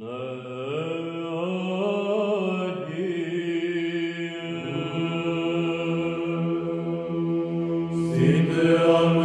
Sinte amo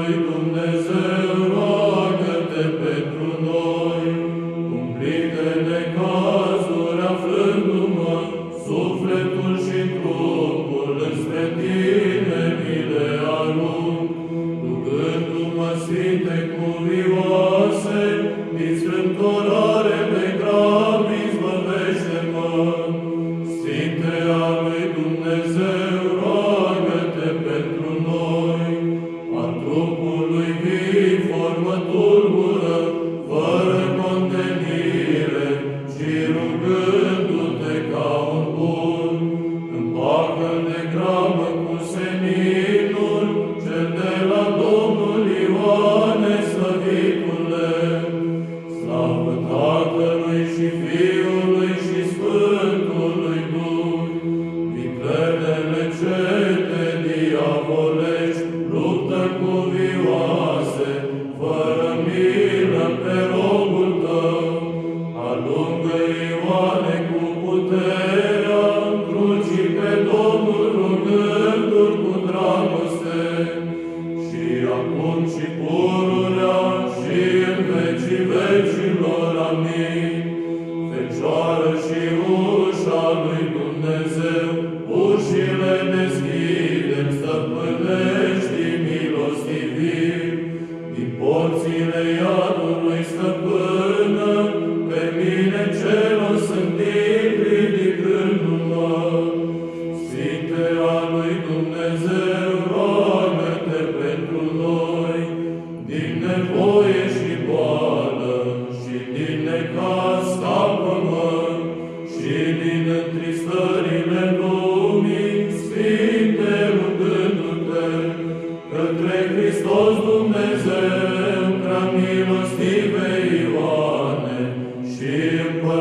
Alleluia.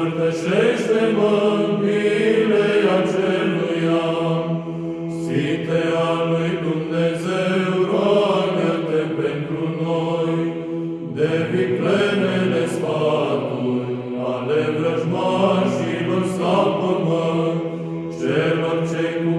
Împărtășește-mă mile aceluia, Sfinte al lui Dumnezeu, roagă-te pentru noi, de plenele sfaturi ale vrăjmașilor sa pământ, celor ce cu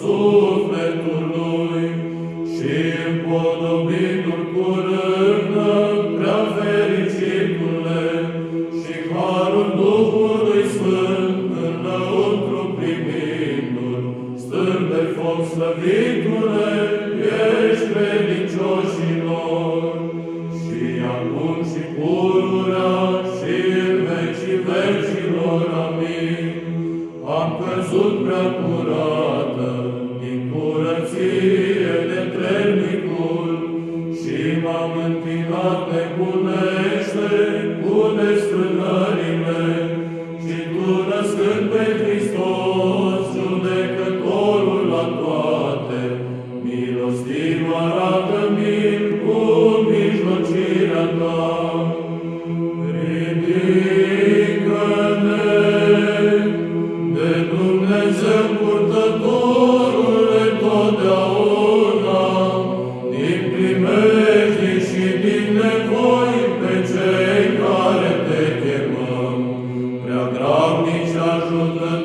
sufletului și împodobitul curândă prea fericitule și harul Duhului Sfânt înăuntru primindu-l, stând de foc slăvitule, ești credincioșilor și acum și pururea și în vecii vecilor. Amin am căzut prea curată din curăție de trenicul și m-am întinat nebunește cu desfrânare. Shalom.